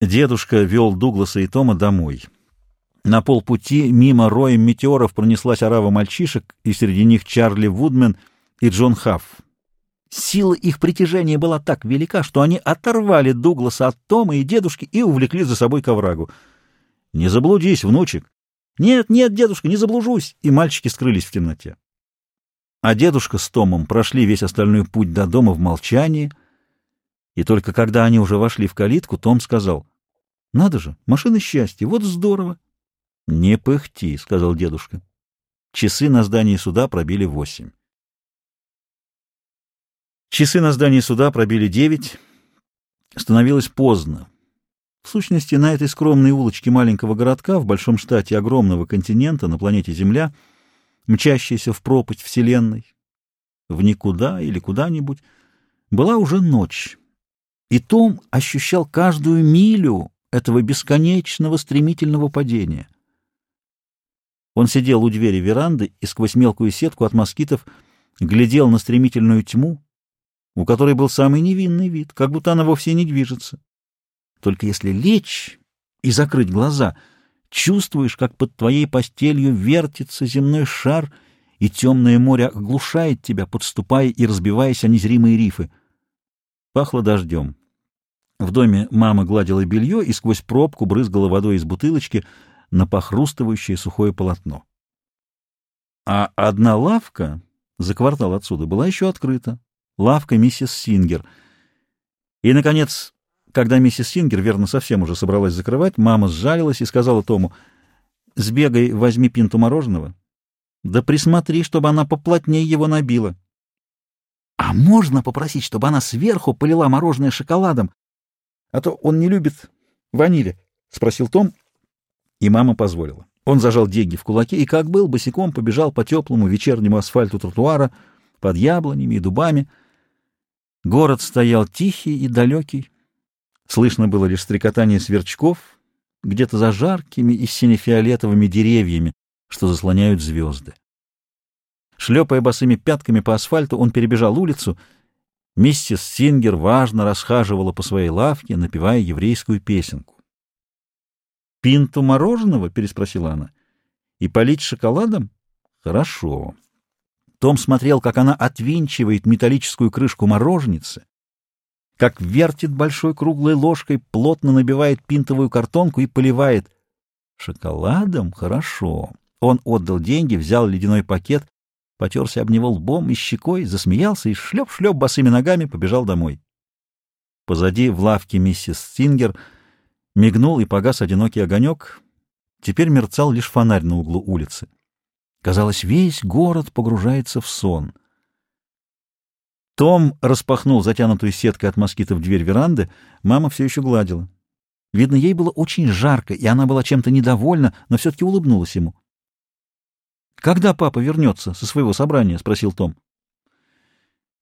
Дедушка вел Дугласа и Тома домой. На полпути мимо роем метеоров пронеслась орава мальчишек, и среди них Чарли Вудмен и Джон Хафф. Сила их притяжения была так велика, что они оторвали Дугласа от Тома и дедушки и увлекли за собой к. «Не заблудись, внучек!» «Нет, нет, дедушка, не заблужусь!» И мальчики скрылись в темноте. А дедушка с Томом прошли весь остальной путь до дома в молчании, и только когда они уже вошли в калитку, Том сказал, «Надо же, машина счастья, вот здорово!» «Не пыхти», — сказал дедушка. Часы на здании суда пробили восемь. Часы на здании суда пробили девять. Становилось поздно. В сущности, на этой скромной улочке маленького городка в большом штате огромного континента на планете Земля — мчащаяся в пропасть Вселенной, в никуда или куда-нибудь, была уже ночь, и Том ощущал каждую милю этого бесконечного стремительного падения. Он сидел у двери веранды и сквозь мелкую сетку от москитов глядел на стремительную тьму, у которой был самый невинный вид, как будто она вовсе не движется. Только если лечь и закрыть глаза — Чувствуешь, как под твоей постелью вертится земной шар, и темное море оглушает тебя, подступая и разбиваясь о незримые рифы. Пахло дождем. В доме мама гладила белье и сквозь пробку брызгала водой из бутылочки на похрустывающее сухое полотно. А одна лавка за квартал отсюда была еще открыта. Лавка миссис Сингер. И, наконец, когда миссис Сингер, верно, совсем уже собралась закрывать, мама сжалилась и сказала Тому, «Сбегай, возьми пинту мороженого. Да присмотри, чтобы она поплотнее его набила». «А можно попросить, чтобы она сверху полила мороженое шоколадом? А то он не любит ванили», — спросил Том, и мама позволила. Он зажал деньги в кулаке и, как был, босиком побежал по теплому вечернему асфальту тротуара под яблонями и дубами. Город стоял тихий и далекий, Слышно было лишь стрекотание сверчков где-то за жаркими и сине-фиолетовыми деревьями, что заслоняют звезды. Шлепая босыми пятками по асфальту, он перебежал улицу. Миссис Сингер важно расхаживала по своей лавке, напевая еврейскую песенку. «Пинту мороженого?» — переспросила она. «И полить шоколадом?» «Хорошо». Том смотрел, как она отвинчивает металлическую крышку мороженицы, как вертит большой круглой ложкой, плотно набивает пинтовую картонку и поливает. Шоколадом? Хорошо. Он отдал деньги, взял ледяной пакет, потерся об него лбом и щекой, засмеялся и шлеп-шлеп босыми ногами побежал домой. Позади в лавке миссис Стингер мигнул и погас одинокий огонек. Теперь мерцал лишь фонарь на углу улицы. Казалось, весь город погружается в сон — том распахнул затянутую сеткой от москитов дверь веранды. Мама все еще гладила. Видно, ей было очень жарко, и она была чем-то недовольна, но все-таки улыбнулась ему. «Когда папа вернется со своего собрания?» — спросил Том.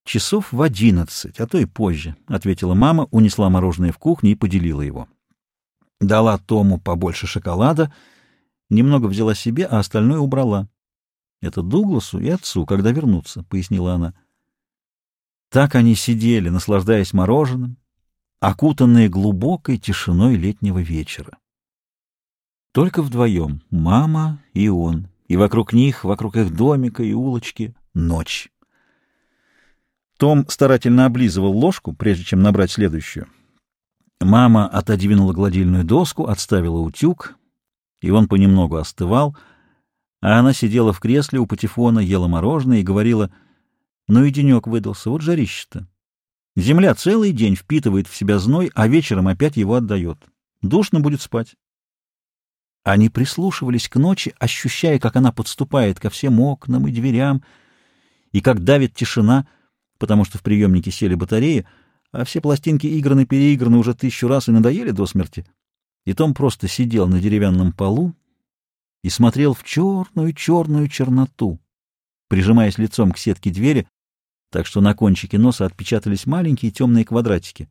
«Часов в одиннадцать, а то и позже», — ответила мама, унесла мороженое в кухню и поделила его. Дала Тому побольше шоколада, немного взяла себе, а остальное убрала. «Это Дугласу и отцу, когда вернутся», — пояснила она. Так они сидели, наслаждаясь мороженым, окутанные глубокой тишиной летнего вечера. Только вдвоем, мама и он, и вокруг них, вокруг их домика и улочки, ночь. Том старательно облизывал ложку, прежде чем набрать следующую. Мама отодвинула гладильную доску, отставила утюг, и он понемногу остывал, а она сидела в кресле у патефона, ела мороженое и говорила — ну и денек выдался, вот жарище-то. Земля целый день впитывает в себя зной, а вечером опять его отдает. Душно будет спать. Они прислушивались к ночи, ощущая, как она подступает ко всем окнам и дверям, и как давит тишина, потому что в приемнике сели батареи, а все пластинки играны-переиграны уже тысячу раз и надоели до смерти. И Том просто сидел на деревянном полу и смотрел в черную-черную черноту, прижимаясь лицом к сетке двери, так что на кончике носа отпечатались маленькие темные квадратики.